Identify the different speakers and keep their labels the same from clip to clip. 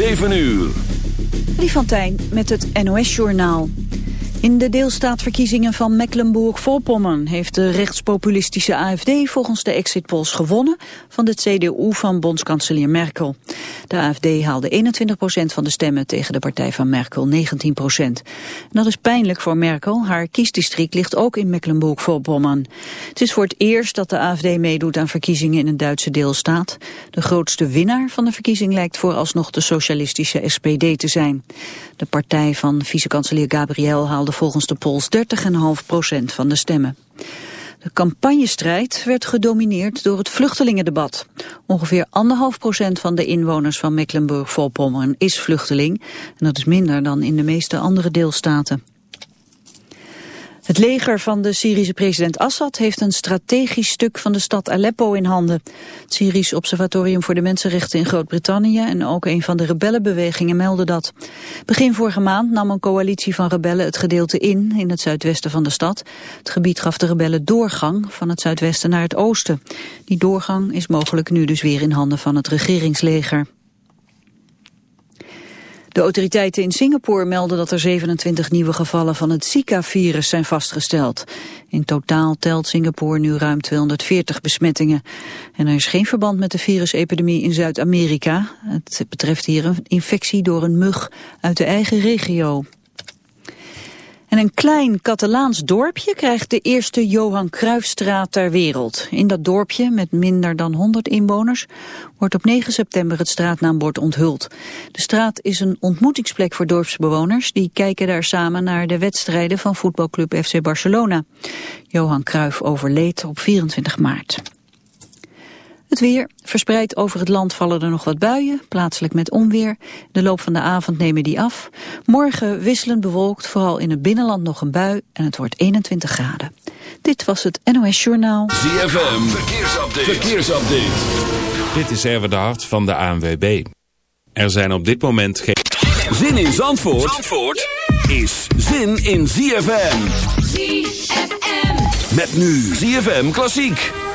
Speaker 1: 7 uur.
Speaker 2: Liefantijn met het NOS-journaal. In de deelstaatverkiezingen van Mecklenburg-Vorpommern heeft de rechtspopulistische AFD volgens de exit polls gewonnen van de CDU van bondskanselier Merkel. De AFD haalde 21% van de stemmen tegen de partij van Merkel 19% Dat is pijnlijk voor Merkel. Haar kiesdistrict ligt ook in Mecklenburg-Vorpommern. Het is voor het eerst dat de AFD meedoet aan verkiezingen in een Duitse deelstaat. De grootste winnaar van de verkiezing lijkt vooralsnog de socialistische SPD te zijn. De partij van vicekanselier Gabriel haalde volgens de polls 30,5% van de stemmen. De campagnestrijd werd gedomineerd door het vluchtelingendebat. Ongeveer anderhalf procent van de inwoners van Mecklenburg-Vorpommern is vluchteling. En dat is minder dan in de meeste andere deelstaten. Het leger van de Syrische president Assad heeft een strategisch stuk van de stad Aleppo in handen. Het Syrisch Observatorium voor de Mensenrechten in Groot-Brittannië en ook een van de rebellenbewegingen melden dat. Begin vorige maand nam een coalitie van rebellen het gedeelte in, in het zuidwesten van de stad. Het gebied gaf de rebellen doorgang van het zuidwesten naar het oosten. Die doorgang is mogelijk nu dus weer in handen van het regeringsleger. De autoriteiten in Singapore melden dat er 27 nieuwe gevallen van het Zika-virus zijn vastgesteld. In totaal telt Singapore nu ruim 240 besmettingen. En er is geen verband met de virusepidemie in Zuid-Amerika. Het betreft hier een infectie door een mug uit de eigen regio. En een klein Catalaans dorpje krijgt de eerste Johan Cruijffstraat ter wereld. In dat dorpje, met minder dan 100 inwoners, wordt op 9 september het straatnaambord onthuld. De straat is een ontmoetingsplek voor dorpsbewoners. Die kijken daar samen naar de wedstrijden van voetbalclub FC Barcelona. Johan Cruijff overleed op 24 maart. Het weer. Verspreid over het land vallen er nog wat buien, plaatselijk met onweer. De loop van de avond nemen die af. Morgen wisselend bewolkt, vooral in het binnenland nog een bui en het wordt 21 graden. Dit was het NOS Journaal.
Speaker 1: ZFM, verkeersupdate. verkeersupdate.
Speaker 3: Dit is Erwin de Hart van de ANWB. Er zijn op dit moment geen...
Speaker 1: Zin in Zandvoort, Zandvoort is zin in ZFM.
Speaker 4: ZFM.
Speaker 1: Met nu ZFM Klassiek.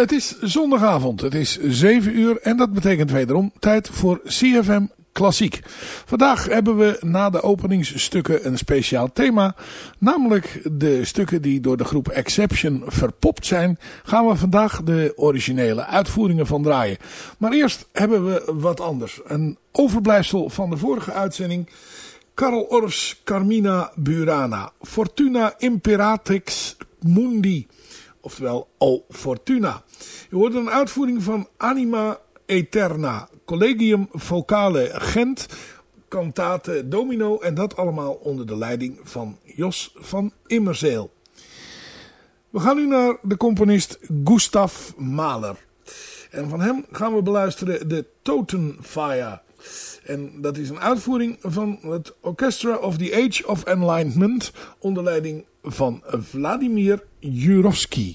Speaker 4: Het is zondagavond, het is 7 uur en dat betekent wederom tijd voor CFM Klassiek. Vandaag hebben we na de openingsstukken een speciaal thema. Namelijk de stukken die door de groep Exception verpopt zijn. Gaan we vandaag de originele uitvoeringen van draaien. Maar eerst hebben we wat anders. Een overblijfsel van de vorige uitzending. Karl Orffs Carmina Burana. Fortuna Imperatrix Mundi. Oftewel O Fortuna. Je hoort een uitvoering van Anima Eterna. Collegium Vocale Gent. Cantate Domino. En dat allemaal onder de leiding van Jos van Immerzeel. We gaan nu naar de componist Gustav Mahler. En van hem gaan we beluisteren de Totenfire. En dat is een uitvoering van het Orchestra of the Age of Enlightenment onder leiding van Vladimir Jurovsky.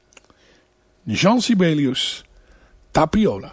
Speaker 4: Jean Sibelius, Tapiola.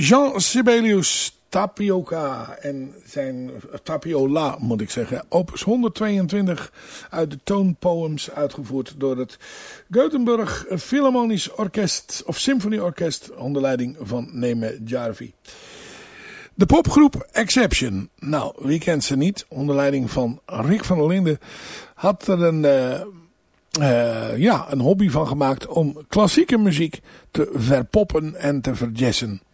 Speaker 4: Jean Sibelius Tapioca en zijn Tapiola moet ik zeggen. Opus 122 uit de toonpoems uitgevoerd door het Gothenburg Philharmonisch Orkest of Symfonieorkest onder leiding van Neme Jarvi. De popgroep Exception. Nou, wie kent ze niet? Onder leiding van Rick van der Linden had er een, uh, uh, ja, een hobby van gemaakt om klassieke muziek te verpoppen en te verjessen.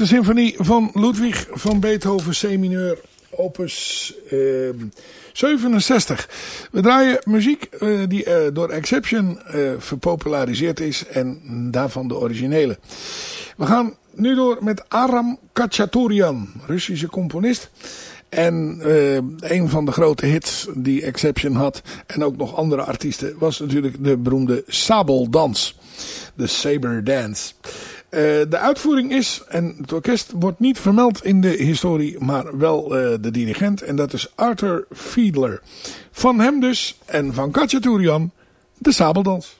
Speaker 4: Vijfde symfonie van Ludwig van Beethoven C-mineur, opus uh, 67. We draaien muziek uh, die uh, door Exception uh, verpopulariseerd is en daarvan de originele. We gaan nu door met Aram Kachaturian, Russische componist. En uh, een van de grote hits die Exception had, en ook nog andere artiesten, was natuurlijk de beroemde Sabeldans. De Saber Dance. Uh, de uitvoering is, en het orkest wordt niet vermeld in de historie, maar wel uh, de dirigent. En dat is Arthur Fiedler. Van hem dus, en van Kachaturian, de Sabeldans.